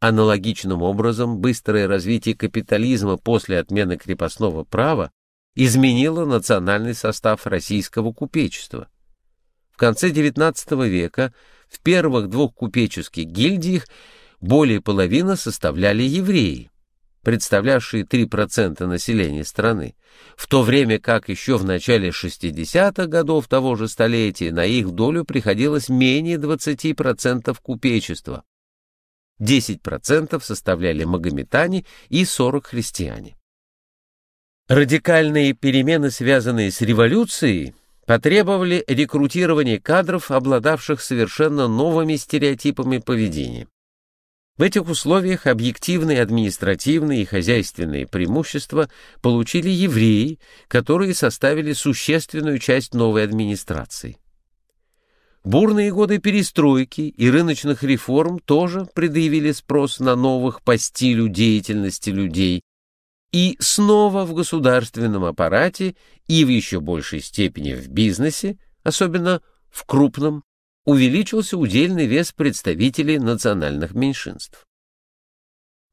Аналогичным образом, быстрое развитие капитализма после отмены крепостного права изменило национальный состав российского купечества. В конце XIX века в первых двух купеческих гильдиях более половины составляли евреи, представлявшие 3% населения страны, в то время как еще в начале 60-х годов того же столетия на их долю приходилось менее 20% купечества. 10% составляли магометане и 40 христиане. Радикальные перемены, связанные с революцией, потребовали рекрутирования кадров, обладавших совершенно новыми стереотипами поведения. В этих условиях объективные административные и хозяйственные преимущества получили евреи, которые составили существенную часть новой администрации. Бурные годы перестройки и рыночных реформ тоже предъявили спрос на новых по стилю деятельности людей, и снова в государственном аппарате и в еще большей степени в бизнесе, особенно в крупном, увеличился удельный вес представителей национальных меньшинств.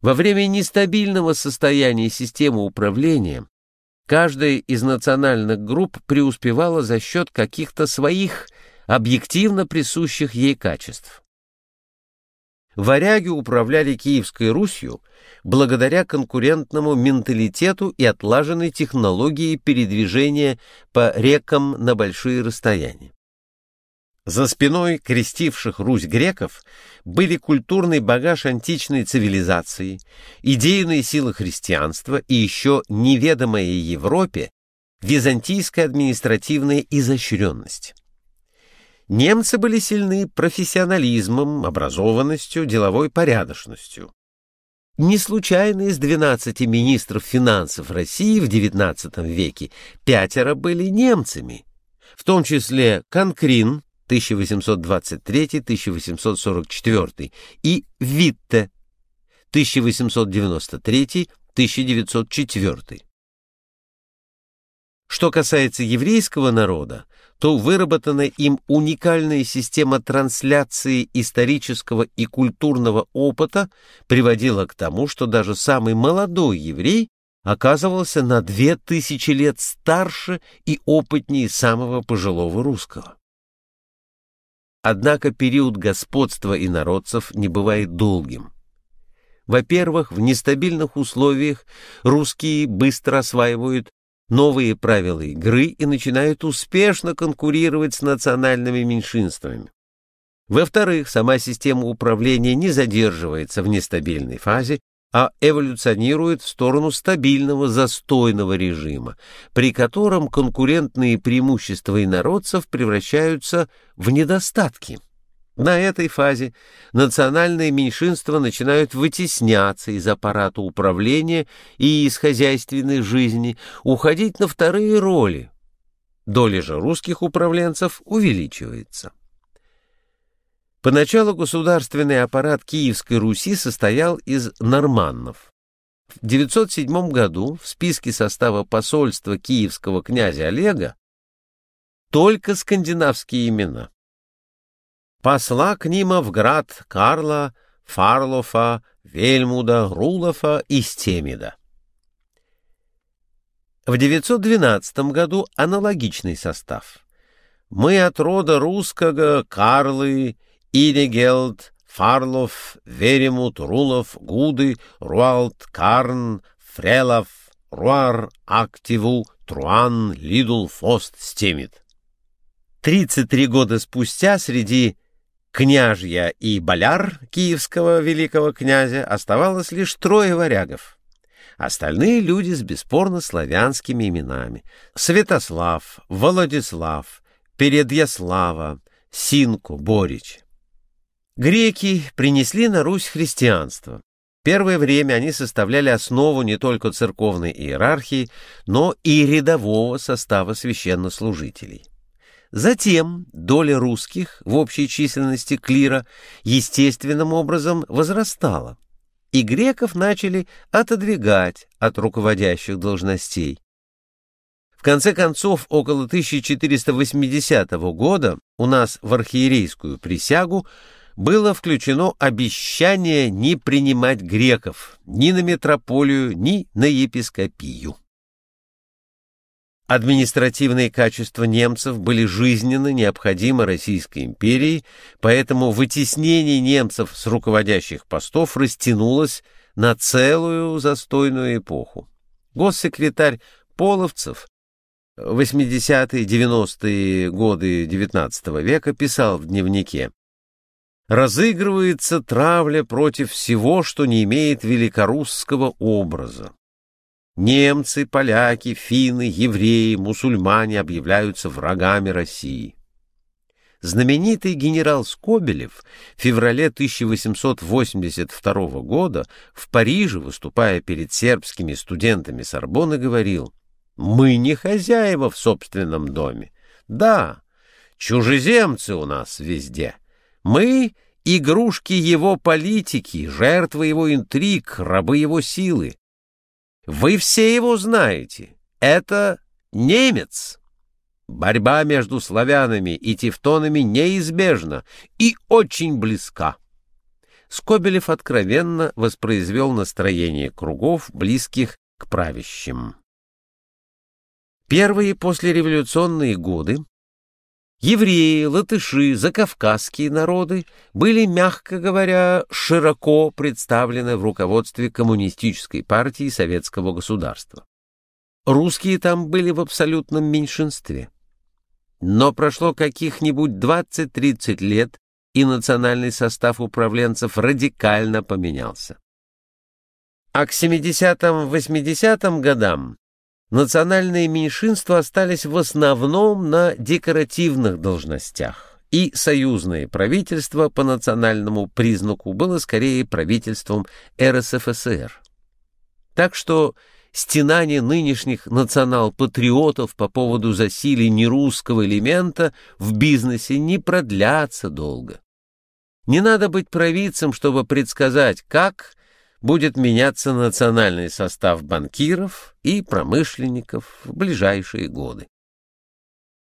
Во время нестабильного состояния системы управления каждая из национальных групп преуспевала за счет каких-то своих объективно присущих ей качеств. Варяги управляли Киевской Русью благодаря конкурентному менталитету и отлаженной технологии передвижения по рекам на большие расстояния. За спиной крестивших Русь греков были культурный багаж античной цивилизации, идейные силы христианства и еще неведомая Европе византийская административная изощренность. Немцы были сильны профессионализмом, образованностью, деловой порядочностью. Не случайно из 12 министров финансов России в XIX веке пятеро были немцами, в том числе Конкрин, 1823-1844 и Витте 1893-1904. Что касается еврейского народа, то выработанная им уникальная система трансляции исторического и культурного опыта приводила к тому, что даже самый молодой еврей оказывался на две тысячи лет старше и опытнее самого пожилого русского. Однако период господства инородцев не бывает долгим. Во-первых, в нестабильных условиях русские быстро осваивают новые правила игры и начинают успешно конкурировать с национальными меньшинствами. Во-вторых, сама система управления не задерживается в нестабильной фазе, а эволюционирует в сторону стабильного застойного режима, при котором конкурентные преимущества инородцев превращаются в недостатки. На этой фазе национальные меньшинства начинают вытесняться из аппарата управления и из хозяйственной жизни, уходить на вторые роли. Доля же русских управленцев увеличивается. Поначалу государственный аппарат Киевской Руси состоял из норманнов. В 907 году в списке состава посольства киевского князя Олега только скандинавские имена. Посла к ним в град Карла, Фарлофа, Вельмуда, Рулофа и Стемида. В 912 году аналогичный состав. Мы от рода русского Карлы Инегелд, Фарлов, Веремут, Рулов, Гуды, Руалт, Карн, Фрелов, Руар, Активу, Труан, Лидул, Фост, Стемит. 33 года спустя среди княжья и боляр киевского великого князя оставалось лишь трое варягов. Остальные люди с бесспорно славянскими именами. Святослав, Владислав, Передьяслава, Синку, Борич. Греки принесли на Русь христианство. Первое время они составляли основу не только церковной иерархии, но и рядового состава священнослужителей. Затем доля русских в общей численности клира естественным образом возрастала, и греков начали отодвигать от руководящих должностей. В конце концов, около 1480 года у нас в архиерейскую присягу было включено обещание не принимать греков ни на метрополию, ни на епископию. Административные качества немцев были жизненно необходимы Российской империи, поэтому вытеснение немцев с руководящих постов растянулось на целую застойную эпоху. Госсекретарь Половцев 80-90-е годы XIX века писал в дневнике «Разыгрывается травля против всего, что не имеет великорусского образа. Немцы, поляки, финны, евреи, мусульмане объявляются врагами России. Знаменитый генерал Скобелев в феврале 1882 года в Париже, выступая перед сербскими студентами Сорбонны, говорил «Мы не хозяева в собственном доме. Да, чужеземцы у нас везде. Мы — игрушки его политики, жертвы его интриг, рабы его силы. Вы все его знаете. Это немец. Борьба между славянами и тевтонами неизбежна и очень близка. Скобелев откровенно воспроизвел настроение кругов, близких к правящим. Первые послереволюционные годы Евреи, латыши, закавказские народы были, мягко говоря, широко представлены в руководстве коммунистической партии советского государства. Русские там были в абсолютном меньшинстве. Но прошло каких-нибудь 20-30 лет, и национальный состав управленцев радикально поменялся. А к 70-80-м годам национальные меньшинства остались в основном на декоративных должностях, и союзное правительство по национальному признаку было скорее правительством РСФСР. Так что стенания нынешних национал-патриотов по поводу засилия нерусского элемента в бизнесе не продлятся долго. Не надо быть провидцем, чтобы предсказать, как будет меняться национальный состав банкиров и промышленников в ближайшие годы.